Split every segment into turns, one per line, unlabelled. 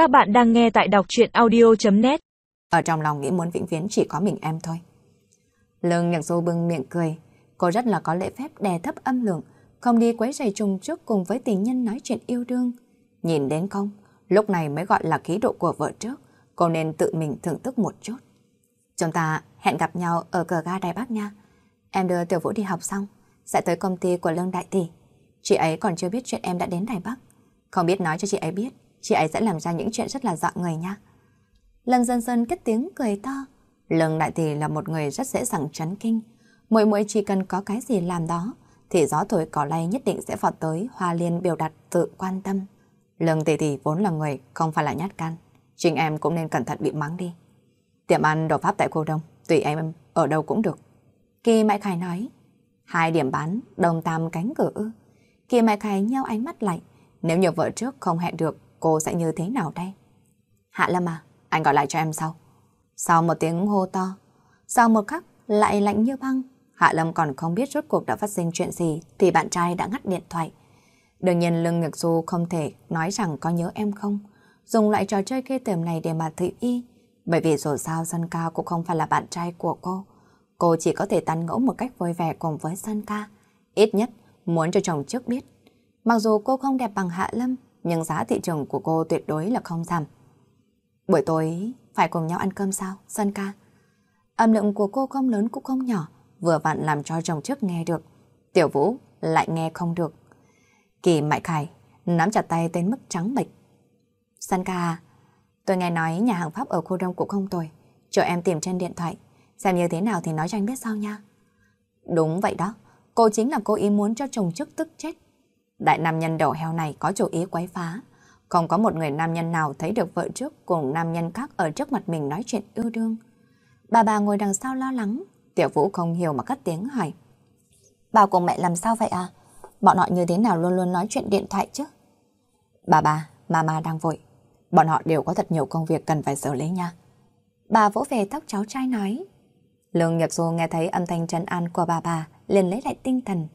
Các bạn đang nghe tại đọc chuyện audio.net
Ở trong lòng nghĩ muốn vĩnh viễn chỉ có mình em thôi. Lương nhạc du bưng miệng cười. Cô rất là có lễ phép đè thấp âm lượng, không đi quấy rầy trùng trước cùng với tình nhân nói chuyện yêu đương. Nhìn đến không, lúc này mới gọi là khí độ của vợ trước, cô nên tự mình thưởng thức một chút. Chúng ta hẹn gặp nhau ở cờ ga Đài Bắc nha. Em đưa Tiểu Vũ đi học xong, sẽ tới công ty của Lương Đại Tỷ. Chị ấy còn chưa biết chuyện em đã đến Đài Bắc. Không biết nói cho chị ấy biết, chị ấy sẽ làm ra những chuyện rất là dọa người nha. Lần dần dần kết tiếng cười to. Lương Đại Tỷ là một người rất dễ dàng chấn kinh. Mỗi mỗi chỉ cần có cái gì làm đó, thì gió thổi cỏ lay nhất định sẽ vọt tới hoa liên biểu đạt tự quan tâm. Lương Tỷ Tỷ vốn là người không phải là nhát can. Chính em cũng nên cẩn thận bị mắng đi. Tiệm ăn đồ pháp tại khu đông, tùy em ở đâu cũng được. Kỳ Mại Khải nói, hai điểm bán, đồng tam cánh cửa ư. Kỳ Mại Khải nhau ánh mắt lại, nếu như vợ trước không hẹn được, cô sẽ như thế nào đây? Hạ Lâm à, anh gọi lại cho em sau. Sau một tiếng hô to, sau một khắc lại lạnh như băng, Hạ Lâm còn không biết rốt cuộc đã phát sinh chuyện gì thì bạn trai đã ngắt điện thoại. Đương nhiên Lương Nhật Du không thể nói rằng có nhớ em không, dùng loại trò chơi ghê tởm này để mà thị y, bởi vì dù sao Sơn Ca cũng không phải là bạn trai của cô. Cô chỉ có thể tán ngẫu một cách vui vẻ cùng với Sơn Ca. Ít nhất, muốn cho chồng trước biết. Mặc dù cô không đẹp bằng Hạ Lâm, nhưng giá thị trường của cô tuyệt đối là không giảm. Buổi tối phải cùng nhau ăn cơm sao, Sơn Ca? Âm lượng của cô không lớn cũng không nhỏ, vừa vặn làm cho chồng trước nghe được. Tiểu Vũ lại nghe không được. Kỳ Mại Khải nắm chặt tay tới mức trắng bệch. Sơn Ca tôi nghe nói nhà hàng Pháp ở khu đông cũng không tồi. Cho em tìm trên điện thoại, xem như thế nào thì nói cho anh biết sao nha. Đúng vậy đó, cô chính là cô ý muốn cho chồng trước tức chết. Đại nam nhân đầu heo này có chủ ý quấy phá. Không có một người nam nhân nào thấy được vợ trước cùng nam nhân khác ở trước mặt mình nói chuyện yêu đương. Bà bà ngồi đằng sau lo lắng, tiểu vũ không hiểu mà cất tiếng hỏi. Bà cùng mẹ làm sao vậy à? Bọn họ như thế nào luôn luôn nói chuyện điện thoại chứ? Bà bà, mama đang vội. Bọn họ đều có thật nhiều công việc cần phải xử lý nha. Bà vỗ về tóc cháu trai nói. Lương Nhật Du nghe thấy âm thanh trấn an của bà bà, liền lấy lại tinh thần.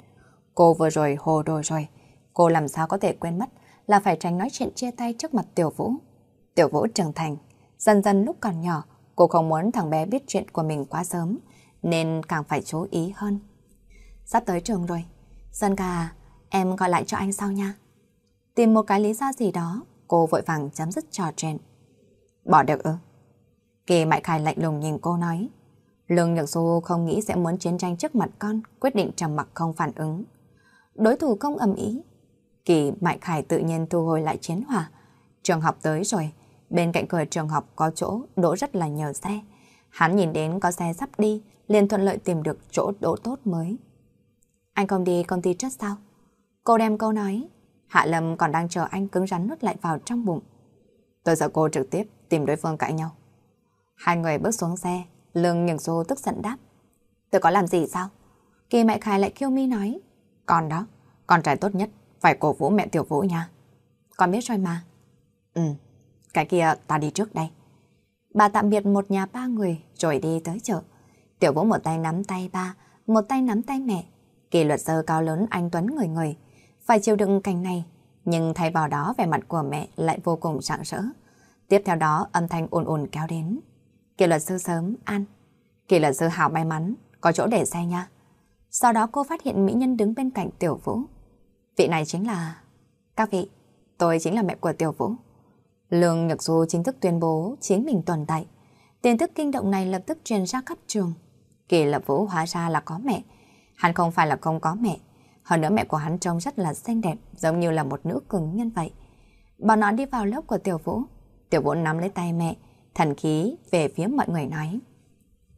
Cô vừa rồi hồ đồ rồi, cô làm sao có thể quên mất là phải tránh nói chuyện chia tay trước mặt Tiểu Vũ. Tiểu Vũ trưởng thành, dần dần lúc còn nhỏ, cô không muốn thằng bé biết chuyện của mình quá sớm, nên càng phải chú ý hơn. Sắp tới trường rồi, Sơn ca em gọi lại cho anh sau nha. Tìm một cái lý do gì đó, cô vội vàng chấm dứt trò chuyện. Bỏ được ư? Kỳ Mại Khải lạnh lùng nhìn cô nói. Lương Nhược Du không nghĩ sẽ muốn chiến tranh trước mặt con, quyết định trầm mặc không phản ứng. Đối thủ không ầm ý. Kỳ Mại Khải tự nhiên thu hồi lại chiến hỏa. Trường học tới rồi, bên cạnh cửa trường học có chỗ đỗ rất là nhiều xe. Hắn nhìn đến có xe sắp đi, liền thuận lợi tìm được chỗ đỗ tốt mới. Anh không đi công ty trước sao? Cô đem câu nói. Hạ Lâm còn đang chờ anh cứng rắn nuốt lại vào trong bụng. Tôi sợ cô trực tiếp tìm đối phương cãi nhau. Hai người bước xuống xe, Lương nhường Du tức giận đáp. Tôi có làm gì sao? Kỳ mẹ Khải lại kêu mi nói. còn đó, con trai tốt nhất, phải cổ vũ mẹ Tiểu Vũ nha. Con biết rồi mà. Ừ, cái kia ta đi trước đây. Bà tạm biệt một nhà ba người rồi đi tới chợ. Tiểu Vũ một tay nắm tay ba, một tay nắm tay mẹ. Kỳ luật sư cao lớn anh Tuấn người người. Phải chịu đựng cảnh này, nhưng thay vào đó vẻ mặt của mẹ lại vô cùng rạng sỡ. Tiếp theo đó âm thanh ồn ồn kéo đến. Kỳ luật sư sớm, ăn. Kỳ luật sư hào may mắn, có chỗ để xe nha. Sau đó cô phát hiện mỹ nhân đứng bên cạnh Tiểu Vũ. Vị này chính là... Các vị, tôi chính là mẹ của Tiểu Vũ. Lương Nhật Du chính thức tuyên bố chính mình tồn tại. Tin tức kinh động này lập tức truyền ra khắp trường. Kỳ lập Vũ hóa ra là có mẹ. Hắn không phải là không có mẹ. Hơn nữa mẹ của hắn trông rất là xinh đẹp, giống như là một nữ cường nhân vậy. Bọn nó đi vào lớp của Tiểu Vũ. Tiểu Vũ nắm lấy tay mẹ, thần khí về phía mọi người nói.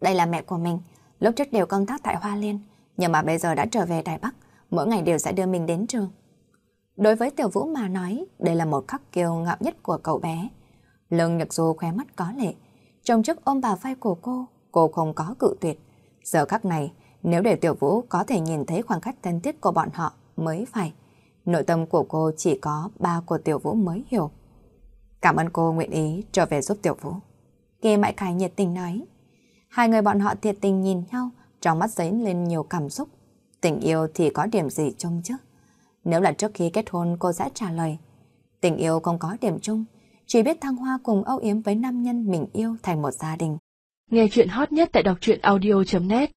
Đây là mẹ của mình, lúc trước đều công tác tại Hoa Liên, nhưng mà bây giờ đã trở về Đài Bắc, mỗi ngày đều sẽ đưa mình đến trường. Đối với Tiểu Vũ mà nói, đây là một khắc kiêu ngạo nhất của cậu bé. Lương Nhật Du khóe mắt có lệ, trong chức ôm bà vai của cô, cô không có cự tuyệt. Giờ khắc này, nếu để Tiểu Vũ có thể nhìn thấy khoảng cách thân thiết của bọn họ mới phải. Nội tâm của cô chỉ có ba của Tiểu Vũ mới hiểu. Cảm ơn cô nguyện ý trở về giúp Tiểu Vũ. Kê Mại Khải nhiệt tình nói. Hai người bọn họ thiệt tình nhìn nhau, trong mắt dấy lên nhiều cảm xúc. Tình yêu thì có điểm gì chung chứ? Nếu là trước khi kết hôn cô sẽ trả lời. Tình yêu không có điểm chung, chỉ biết thăng hoa cùng âu yếm với nam nhân mình yêu thành một gia đình.
Nghe chuyện hot nhất tại đọc truyện audio.net